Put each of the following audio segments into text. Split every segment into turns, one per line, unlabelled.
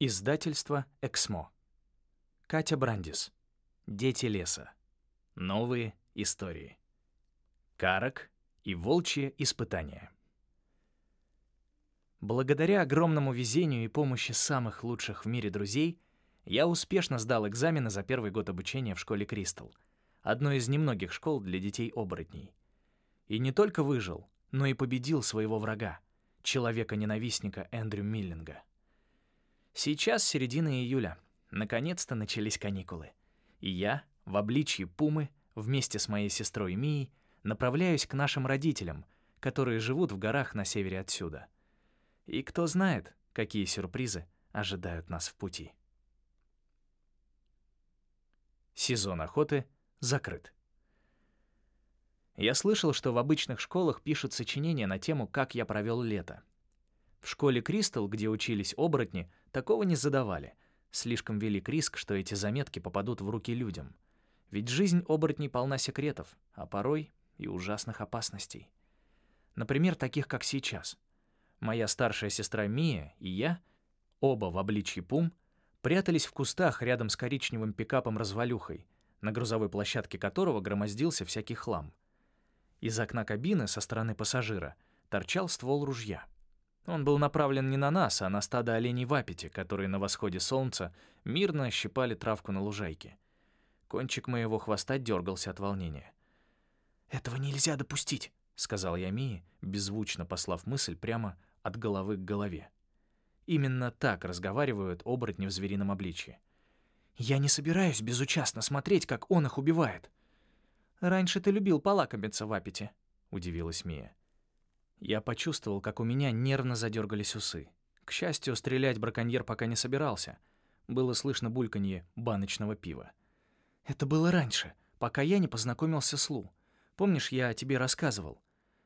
Издательство «Эксмо». Катя Брандис. «Дети леса». Новые истории. Карак и волчье испытания. Благодаря огромному везению и помощи самых лучших в мире друзей, я успешно сдал экзамены за первый год обучения в школе «Кристалл», одной из немногих школ для детей-оборотней. И не только выжил, но и победил своего врага, человека-ненавистника Эндрю Миллинга. Сейчас середина июля. Наконец-то начались каникулы. И я, в обличье пумы, вместе с моей сестрой Мией, направляюсь к нашим родителям, которые живут в горах на севере отсюда. И кто знает, какие сюрпризы ожидают нас в пути. Сезон охоты закрыт. Я слышал, что в обычных школах пишут сочинения на тему «Как я провел лето». В школе Кристал, где учились оборотни, такого не задавали. Слишком велик риск, что эти заметки попадут в руки людям. Ведь жизнь оборотней полна секретов, а порой и ужасных опасностей. Например, таких, как сейчас. Моя старшая сестра Мия и я, оба в обличье пум, прятались в кустах рядом с коричневым пикапом-развалюхой, на грузовой площадке которого громоздился всякий хлам. Из окна кабины со стороны пассажира торчал ствол ружья — он был направлен не на нас, а на стадо оленей в аппете, которые на восходе солнца мирно щипали травку на лужайке. Кончик моего хвоста дергался от волнения. «Этого нельзя допустить», — сказал я Мии, беззвучно послав мысль прямо от головы к голове. Именно так разговаривают оборотни в зверином обличье. «Я не собираюсь безучастно смотреть, как он их убивает». «Раньше ты любил полакомиться в аппете», — удивилась Мия. Я почувствовал, как у меня нервно задергались усы. К счастью, стрелять браконьер пока не собирался. Было слышно бульканье баночного пива. «Это было раньше, пока я не познакомился с Лу. Помнишь, я тебе рассказывал?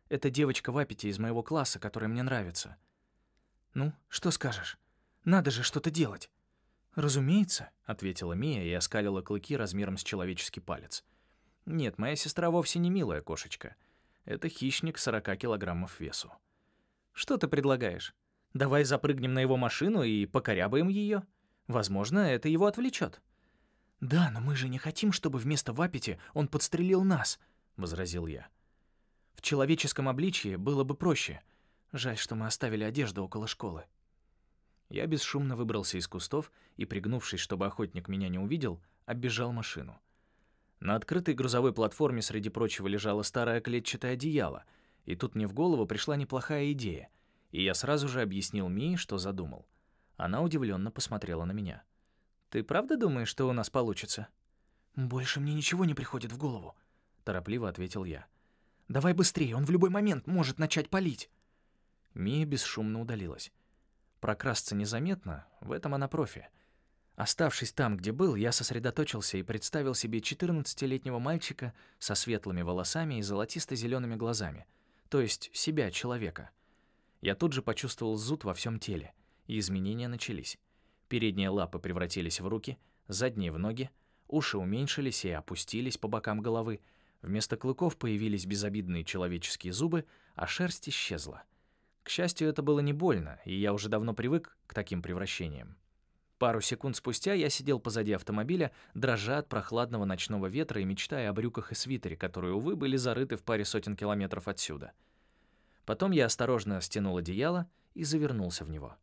Это девочка в аппете из моего класса, которая мне нравится. Ну, что скажешь? Надо же что-то делать». «Разумеется», — ответила Мия и оскалила клыки размером с человеческий палец. «Нет, моя сестра вовсе не милая кошечка. Это хищник 40 килограммов весу. Что ты предлагаешь? Давай запрыгнем на его машину и покорябаем ее. Возможно, это его отвлечет. Да, но мы же не хотим, чтобы вместо Вапити он подстрелил нас, возразил я. В человеческом обличье было бы проще. Жаль, что мы оставили одежду около школы. Я бесшумно выбрался из кустов и, пригнувшись, чтобы охотник меня не увидел, оббежал машину. На открытой грузовой платформе среди прочего лежало старое клетчатое одеяло, и тут мне в голову пришла неплохая идея, и я сразу же объяснил Мии, что задумал. Она удивленно посмотрела на меня. «Ты правда думаешь, что у нас получится?» «Больше мне ничего не приходит в голову», — торопливо ответил я. «Давай быстрее, он в любой момент может начать палить». Мия бесшумно удалилась. Прокрасться незаметно, в этом она профи — Оставшись там, где был, я сосредоточился и представил себе 14-летнего мальчика со светлыми волосами и золотисто зелеными глазами, то есть себя, человека. Я тут же почувствовал зуд во всем теле, и изменения начались. Передние лапы превратились в руки, задние — в ноги, уши уменьшились и опустились по бокам головы, вместо клыков появились безобидные человеческие зубы, а шерсть исчезла. К счастью, это было не больно, и я уже давно привык к таким превращениям. Пару секунд спустя я сидел позади автомобиля, дрожа от прохладного ночного ветра и мечтая о брюках и свитере, которые, увы, были зарыты в паре сотен километров отсюда. Потом я осторожно стянул одеяло и завернулся в него.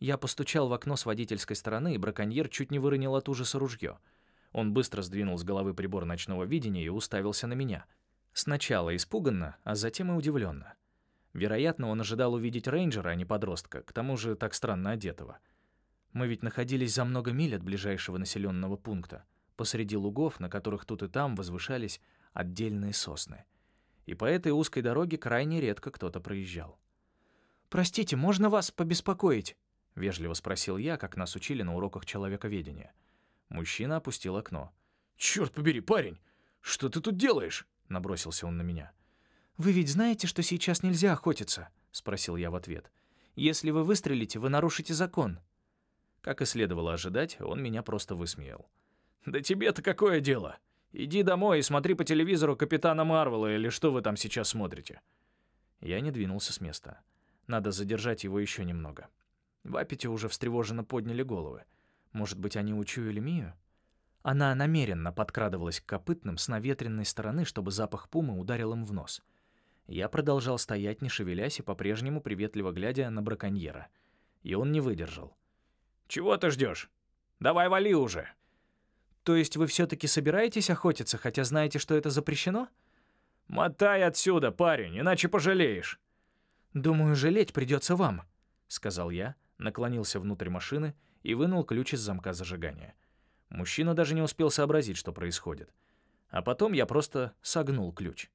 Я постучал в окно с водительской стороны, и браконьер чуть не выронил от ужаса ружье. Он быстро сдвинул с головы прибор ночного видения и уставился на меня. Сначала испуганно, а затем и удивленно. Вероятно, он ожидал увидеть рейнджера, а не подростка, к тому же так странно одетого — мы ведь находились за много миль от ближайшего населенного пункта, посреди лугов, на которых тут и там возвышались отдельные сосны. И по этой узкой дороге крайне редко кто-то проезжал. «Простите, можно вас побеспокоить?» — вежливо спросил я, как нас учили на уроках человековедения. Мужчина опустил окно. «Чёрт побери, парень! Что ты тут делаешь?» — набросился он на меня. «Вы ведь знаете, что сейчас нельзя охотиться?» — спросил я в ответ. «Если вы выстрелите, вы нарушите закон». Как и следовало ожидать, он меня просто высмеял. «Да тебе-то какое дело? Иди домой и смотри по телевизору Капитана Марвела или что вы там сейчас смотрите». Я не двинулся с места. Надо задержать его еще немного. В Аппете уже встревоженно подняли головы. Может быть, они учуяли Мию? Она намеренно подкрадывалась к копытным с наветренной стороны, чтобы запах пумы ударил им в нос. Я продолжал стоять, не шевелясь и по-прежнему приветливо глядя на браконьера. И он не выдержал. «Чего ты ждешь? Давай вали уже!» «То есть вы все-таки собираетесь охотиться, хотя знаете, что это запрещено?» «Мотай отсюда, парень, иначе пожалеешь!» «Думаю, жалеть придется вам», — сказал я, наклонился внутрь машины и вынул ключ из замка зажигания. Мужчина даже не успел сообразить, что происходит. А потом я просто согнул ключ.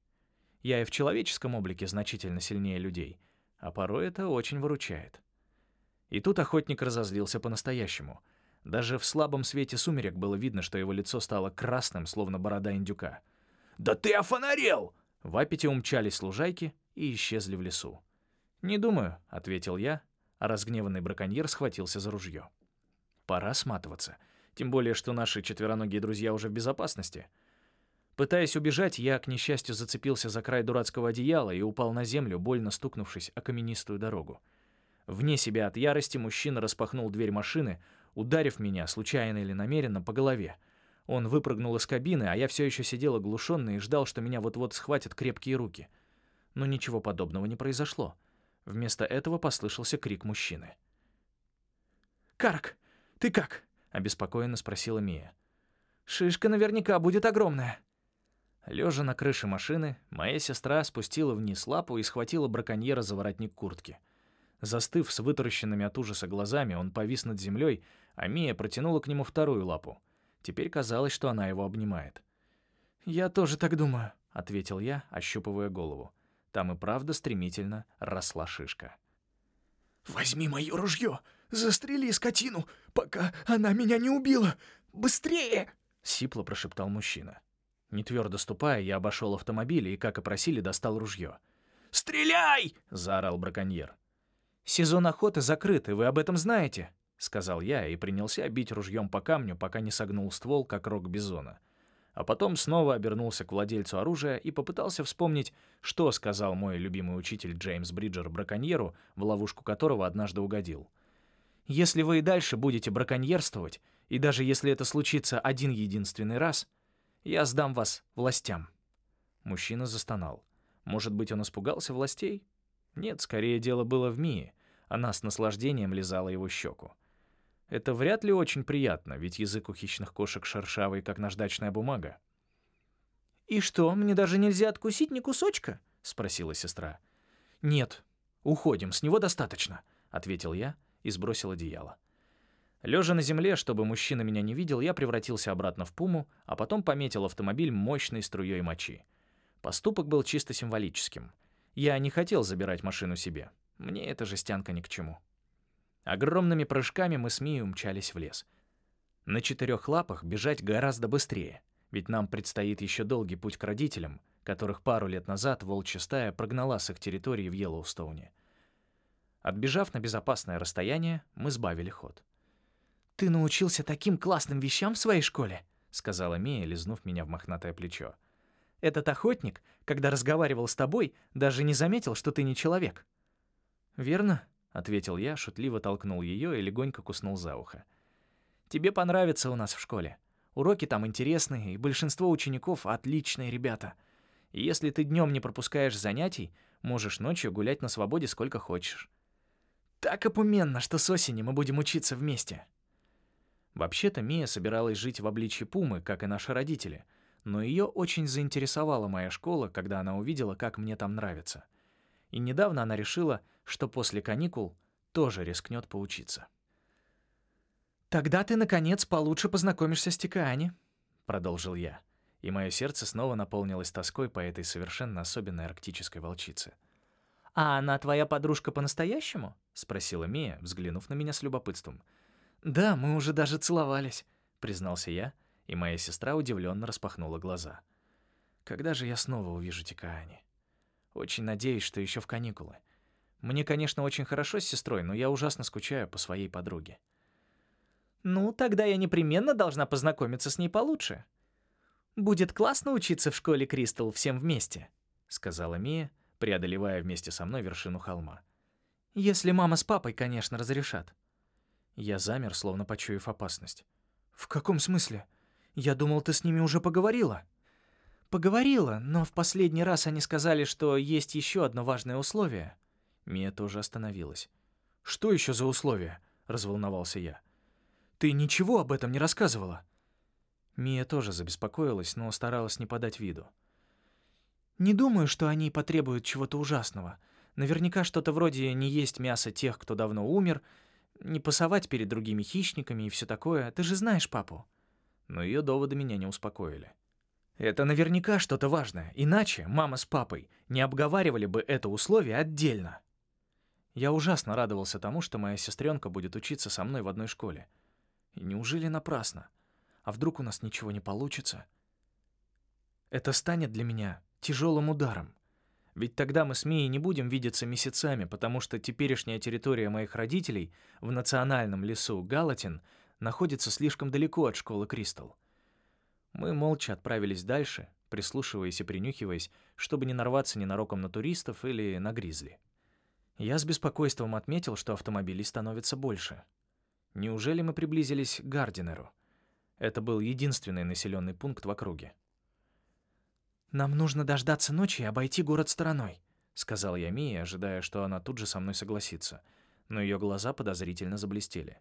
Я и в человеческом облике значительно сильнее людей, а порой это очень выручает. И тут охотник разозлился по-настоящему. Даже в слабом свете сумерек было видно, что его лицо стало красным, словно борода индюка. «Да ты офонарел!» В аппете умчались лужайки и исчезли в лесу. «Не думаю», — ответил я, а разгневанный браконьер схватился за ружье. «Пора сматываться. Тем более, что наши четвероногие друзья уже в безопасности». Пытаясь убежать, я, к несчастью, зацепился за край дурацкого одеяла и упал на землю, больно стукнувшись о каменистую дорогу. Вне себя от ярости мужчина распахнул дверь машины, ударив меня, случайно или намеренно, по голове. Он выпрыгнул из кабины, а я все еще сидел оглушенный и ждал, что меня вот-вот схватят крепкие руки. Но ничего подобного не произошло. Вместо этого послышался крик мужчины. «Карк, ты как?» — обеспокоенно спросила Мия. «Шишка наверняка будет огромная». Лежа на крыше машины, моя сестра спустила вниз лапу и схватила браконьера за воротник куртки. Застыв с вытаращенными от ужаса глазами, он повис над землей, а Мия протянула к нему вторую лапу. Теперь казалось, что она его обнимает. «Я тоже так думаю», — ответил я, ощупывая голову. Там и правда стремительно росла шишка.
«Возьми мое ружье! Застрели скотину, пока она меня не убила! Быстрее!»
— сипло прошептал мужчина. Не твердо ступая, я обошел автомобиль и, как и просили, достал ружье.
«Стреляй!»
— заорал браконьер. «Сезон охоты закрыт, и вы об этом знаете», — сказал я и принялся бить ружьем по камню, пока не согнул ствол, как рог бизона а потом снова обернулся к владельцу оружия и попытался вспомнить, что сказал мой любимый учитель Джеймс Бриджер браконьеру, в ловушку которого однажды угодил. «Если вы и дальше будете браконьерствовать, и даже если это случится один единственный раз, я сдам вас властям». Мужчина застонал. Может быть, он испугался властей? Нет, скорее дело было в Мии. Она с наслаждением лизала его щеку. Это вряд ли очень приятно, ведь язык у хищных кошек шершавый, как наждачная бумага.
«И что, мне даже нельзя откусить ни кусочка?» — спросила сестра.
«Нет, уходим, с него достаточно», — ответил я и сбросил одеяло. Лежа на земле, чтобы мужчина меня не видел, я превратился обратно в пуму, а потом пометил автомобиль мощной струей мочи. Поступок был чисто символическим. Я не хотел забирать машину себе. Мне эта жестянка ни к чему. Огромными прыжками мы с Мией умчались в лес. На четырех лапах бежать гораздо быстрее, ведь нам предстоит еще долгий путь к родителям, которых пару лет назад волчья стая прогнала с их территории в Йеллоустоуне. Отбежав на безопасное расстояние, мы сбавили ход.
«Ты научился таким классным вещам в своей школе?»
— сказала Мия, лизнув меня в мохнатое плечо.
«Этот охотник, когда разговаривал с тобой, даже не заметил, что ты не человек».
«Верно?» — ответил я, шутливо толкнул ее и легонько куснул за ухо. «Тебе понравится у нас в школе. Уроки там интересные, и большинство учеников — отличные ребята. И если ты днем не пропускаешь занятий, можешь ночью гулять на свободе сколько хочешь».
«Так опуменно, что с осени мы будем учиться вместе».
Вообще-то Мия собиралась жить в обличье Пумы, как и наши родители, но ее очень заинтересовала моя школа, когда она увидела, как мне там нравится — и недавно она решила, что после каникул тоже рискнет поучиться.
«Тогда ты, наконец, получше познакомишься с Тикаани», — продолжил я,
и мое сердце снова наполнилось тоской по этой совершенно особенной арктической волчице.
«А она твоя подружка по-настоящему?»
— спросила Мия, взглянув на меня с любопытством.
«Да, мы уже даже целовались», —
признался я, и моя сестра удивленно распахнула глаза. «Когда же я снова увижу Тикаани?» Очень надеюсь, что еще в каникулы. Мне, конечно, очень хорошо с сестрой, но я ужасно скучаю по своей подруге.
Ну, тогда я непременно должна познакомиться с ней получше. Будет классно учиться в школе Кристал всем вместе, сказала Мия, преодолевая вместе со мной вершину холма. Если мама с папой, конечно, разрешат.
Я замер, словно почуяв опасность.
«В каком смысле? Я думал, ты с ними уже поговорила». «Поговорила, но в последний раз они сказали, что есть еще одно важное условие».
Мия тоже остановилась.
«Что еще за условие?» — разволновался я. «Ты ничего об этом не рассказывала?»
Мия тоже забеспокоилась, но старалась не подать виду.
«Не думаю, что они потребуют чего-то ужасного. Наверняка что-то вроде не есть мясо тех, кто давно умер, не пасовать перед другими хищниками и все такое. Ты же знаешь папу».
Но ее доводы меня не успокоили.
«Это наверняка что-то важное, иначе мама с папой не обговаривали бы это условие отдельно».
Я ужасно радовался тому, что моя сестренка будет учиться со мной в одной школе. И неужели напрасно? А вдруг у нас ничего не получится? Это станет для меня тяжелым ударом. Ведь тогда мы с Мией не будем видеться месяцами, потому что теперешняя территория моих родителей в национальном лесу Галатин находится слишком далеко от школы Кристал. Мы молча отправились дальше, прислушиваясь и принюхиваясь, чтобы не нарваться ненароком на туристов или на гризли. Я с беспокойством отметил, что автомобилей становится больше. Неужели мы приблизились к Гардинеру? Это был единственный населенный пункт в округе.
«Нам нужно дождаться ночи и обойти город стороной», —
сказал я Мии, ожидая, что она тут же со мной согласится. Но ее глаза подозрительно заблестели.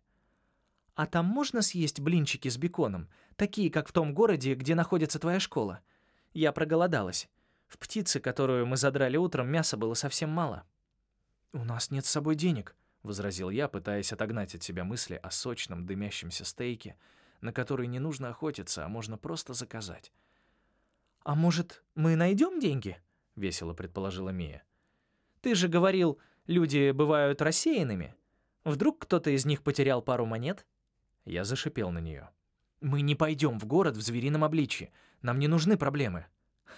«А там можно съесть блинчики с беконом, такие, как в том городе, где находится твоя школа? Я проголодалась. В птице, которую мы задрали утром, мяса было совсем мало».
«У нас нет с собой денег», — возразил я, пытаясь отогнать от себя мысли о сочном дымящемся стейке, на который не нужно охотиться, а можно просто заказать.
«А может, мы найдем деньги?» — весело предположила Мия. «Ты же говорил, люди бывают рассеянными. Вдруг кто-то из них потерял пару монет?»
Я зашипел на нее.
«Мы не пойдем в город в зверином обличье. Нам не нужны проблемы».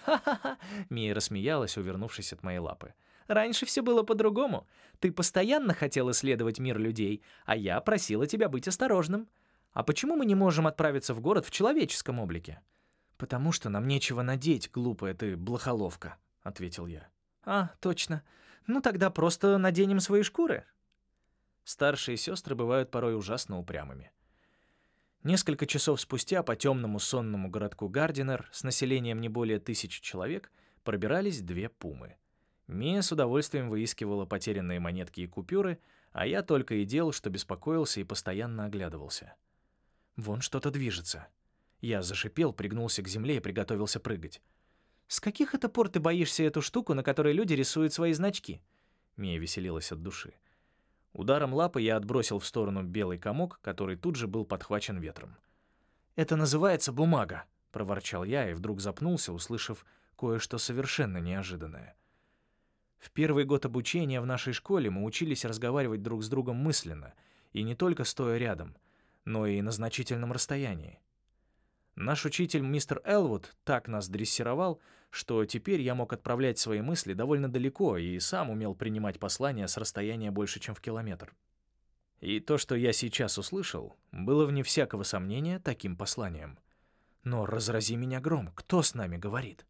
«Ха-ха-ха!» — Мия рассмеялась, увернувшись от моей лапы.
«Раньше все было по-другому. Ты постоянно хотел исследовать мир людей, а я просила тебя быть осторожным. А почему мы не можем отправиться в город в человеческом облике?»
«Потому что нам нечего надеть, глупая ты блохоловка», — ответил я.
«А, точно. Ну тогда просто наденем свои шкуры».
Старшие сестры бывают порой ужасно упрямыми. Несколько часов спустя по темному сонному городку Гардинер с населением не более тысячи человек пробирались две пумы. Мия с удовольствием выискивала потерянные монетки и купюры, а я только и делал, что беспокоился и постоянно оглядывался. Вон что-то движется. Я зашипел, пригнулся к земле и приготовился прыгать.
«С каких это пор ты боишься эту штуку, на которой люди рисуют свои значки?»
Мия веселилась от души. Ударом лапы я отбросил в сторону белый комок, который тут же был подхвачен ветром.
«Это называется бумага», —
проворчал я и вдруг запнулся, услышав кое-что совершенно неожиданное. В первый год обучения в нашей школе мы учились разговаривать друг с другом мысленно, и не только стоя рядом, но и на значительном расстоянии. Наш учитель мистер Элвуд так нас дрессировал, что теперь я мог отправлять свои мысли довольно далеко и сам умел принимать послания с расстояния больше, чем в километр. И то, что я сейчас услышал, было вне всякого сомнения таким посланием. Но разрази меня гром, кто с нами говорит?